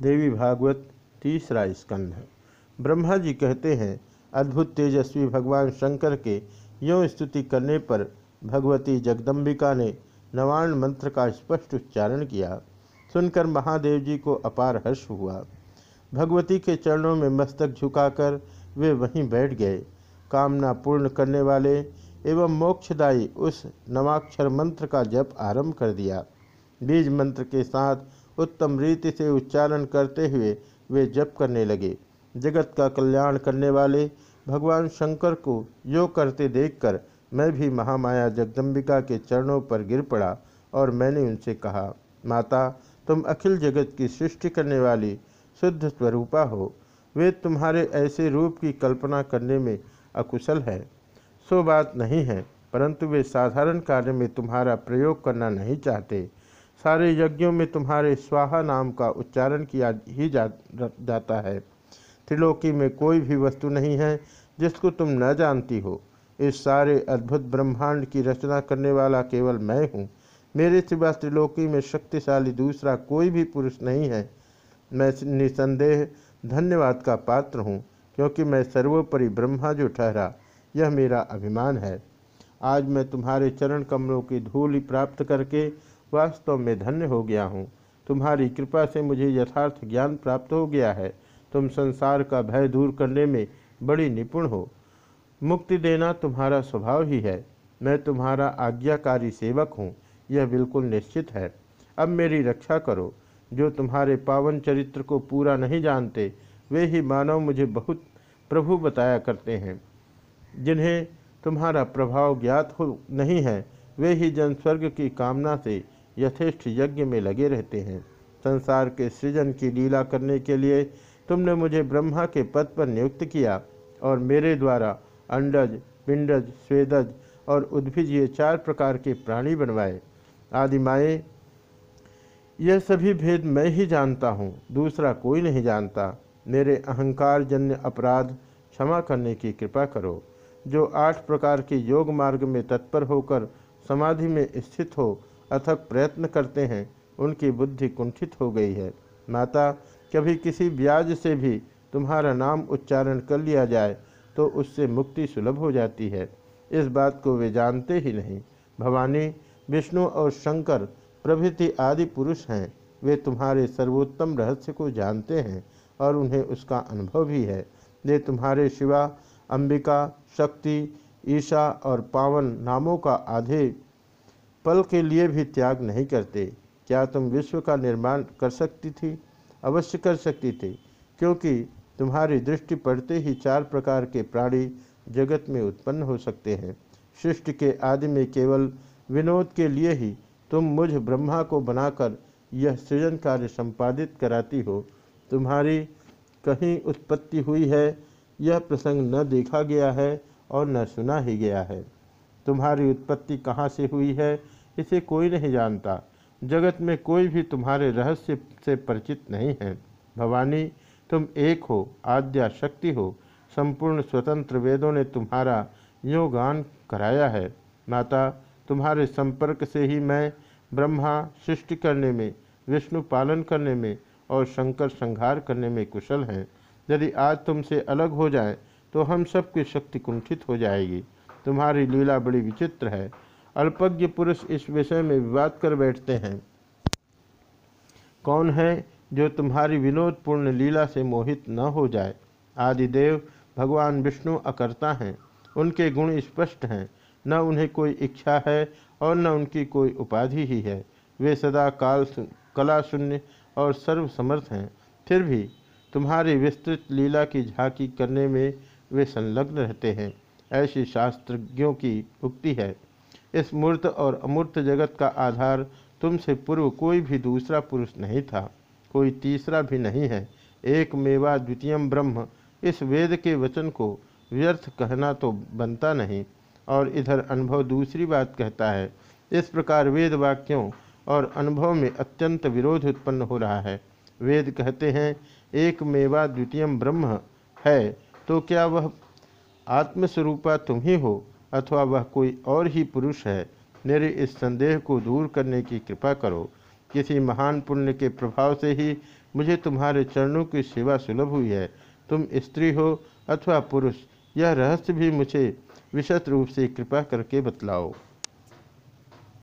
देवी भागवत तीसरा स्कंध ब्रह्मा जी कहते हैं, अद्भुत तेजस्वी भगवान शंकर के यों स्तुति करने पर भगवती जगदम्बिका ने नवान मंत्र का स्पष्ट उच्चारण किया। सुनकर महादेव जी को अपार हर्ष हुआ। भगवती के चरणों में मस्तक झुकाकर वे वहीं बैठ गए। कामना पूर्ण करने वाले एवं मोक्षदायी उस नवाक्षर मंत्र का जप आरंभ कर दिया। बीज मंत्र के साथ उत्तम रीति से उच्चारण करते हुए वे जप करने लगे। जगत का कल्याण करने वाले भगवान शंकर को यो करते देखकर मैं भी महामाया जगदम्बिका के चरणों पर गिर पड़ा और मैंने उनसे कहा, माता, तुम अखिल जगत की सृष्टि करने वाली शुद्ध स्वरूपा हो। वे तुम्हारे ऐसे रूप की कल्पना करने में अकुशल है। सो बात नहीं है, परंतु वे साधारण कार्य में तुम्हारा प्रयोग करना नहीं चाहते। सारे यज्ञों में तुम्हारे स्वाहा नाम का उच्चारण किया ही जा, जाता है। त्रिलोकी में कोई भी वस्तु नहीं है जिसको तुम न जानती हो। इस सारे अद्भुत ब्रह्मांड की रचना करने वाला केवल मैं हूँ। मेरे सिवा त्रिलोकी में शक्तिशाली दूसरा कोई भी पुरुष नहीं है। मैं निसंदेह धन्यवाद का पात्र हूँ क्योंकि मैं सर्वोपरि ब्रह्मा जो ठहरा यह मेरा अभिमान है। आज मैं तुम्हारे चरण कमलों की धूल प्राप्त करके वास्तव में धन्य हो गया हूँ। तुम्हारी कृपा से मुझे यथार्थ ज्ञान प्राप्त हो गया है। तुम संसार का भय दूर करने में बड़ी निपुण हो। मुक्ति देना तुम्हारा स्वभाव ही है। मैं तुम्हारा आज्ञाकारी सेवक हूँ। यह बिल्कुल निश्चित है। अब मेरी रक्षा करो। जो तुम्हारे पावन चरित्र को पूरा नहीं जानते, वे ही मानव मुझे बहुत प्रभु बताया करते हैं। जिन्हें तुम्हारा प्रभाव ज्ञात हो नहीं है, वे ही जन स्वर्ग की कामना से यथेष्ट यज्ञ में लगे रहते हैं। संसार के सृजन की लीला करने के लिए तुमने मुझे ब्रह्मा के पद पर नियुक्त किया और मेरे द्वारा अंडज, पिंडज, स्वेदज और उद्भिज ये चार प्रकार के प्राणी बनवाए। आदि माए यह सभी भेद मैं ही जानता हूँ, दूसरा कोई नहीं जानता। मेरे अहंकार जन्य अपराध क्षमा करने की कृपा करो। जो आठ प्रकार के योग मार्ग में तत्पर होकर समाधि में स्थित हो अथक प्रयत्न करते हैं, उनकी बुद्धि कुंठित हो गई है। माता, कभी किसी ब्याज से भी तुम्हारा नाम उच्चारण कर लिया जाए तो उससे मुक्ति सुलभ हो जाती है। इस बात को वे जानते ही नहीं। भवानी, विष्णु और शंकर प्रभृति आदि पुरुष हैं। वे तुम्हारे सर्वोत्तम रहस्य को जानते हैं और उन्हें उसका अनुभव भी है। वे तुम्हारे शिवा, अंबिका, शक्ति, ईशा और पावन नामों का आधे पल के लिए भी त्याग नहीं करते। क्या तुम विश्व का निर्माण कर सकती थी? अवश्य कर सकती थी, क्योंकि तुम्हारी दृष्टि पड़ते ही चार प्रकार के प्राणी जगत में उत्पन्न हो सकते हैं। सृष्टि के आदि में केवल विनोद के लिए ही तुम मुझ ब्रह्मा को बनाकर यह सृजन कार्य संपादित कराती हो। तुम्हारी कहीं उत्पत्ति हुई है, यह प्रसंग न देखा गया है और न सुना ही गया है। तुम्हारी उत्पत्ति कहाँ से हुई है, इसे कोई नहीं जानता। जगत में कोई भी तुम्हारे रहस्य से परिचित नहीं है। भवानी, तुम एक हो आद्या शक्ति हो, संपूर्ण स्वतंत्र वेदों ने तुम्हारा यो गान कराया है। माता, तुम्हारे संपर्क से ही मैं ब्रह्मा, सृष्टि करने में, विष्णु पालन करने में और शंकर संहार करने में कुशल हैं। यदि आज तुमसे अलग हो जाए तो हम सबकी शक्ति कुंठित हो जाएगी। तुम्हारी लीला बड़ी विचित्र है। अल्पज्ञ पुरुष इस विषय में विवाद कर बैठते हैं। कौन है जो तुम्हारी विनोदपूर्ण लीला से मोहित न हो जाए? आदिदेव, भगवान विष्णु अकर्ता हैं। उनके गुण स्पष्ट हैं। न उन्हें कोई इच्छा है और न उनकी कोई उपाधि ही है। वे सदा काल कला शून्य और सर्वसमर्थ हैं। फिर भी तुम्हारी विस्तृत लीला की झांकी करने में वे संलग्न रहते हैं। ऐसी शास्त्रज्ञों की उक्ति है। इस मूर्त और अमूर्त जगत का आधार तुमसे पूर्व कोई भी दूसरा पुरुष नहीं था, कोई तीसरा भी नहीं है। एक मेवा द्वितीय ब्रह्म। इस वेद के वचन को व्यर्थ कहना तो बनता नहीं, और इधर अनुभव दूसरी बात कहता है, इस प्रकार वेद वाक्यों और अनुभव में अत्यंत विरोध उत्पन्न हो रहा है। वेद कहते हैं एक मेवा द्वितीय ब्रह्म है तो क्या वह आत्मस्वरूपा तुम ही हो, अथवा वह कोई और ही पुरुष है, मेरे इस संदेह को दूर करने की कृपा करो। किसी महान पुण्य के प्रभाव से ही मुझे तुम्हारे चरणों की सेवा सुलभ हुई है। तुम स्त्री हो अथवा पुरुष, यह रहस्य भी मुझे विशद रूप से कृपा करके बतलाओ।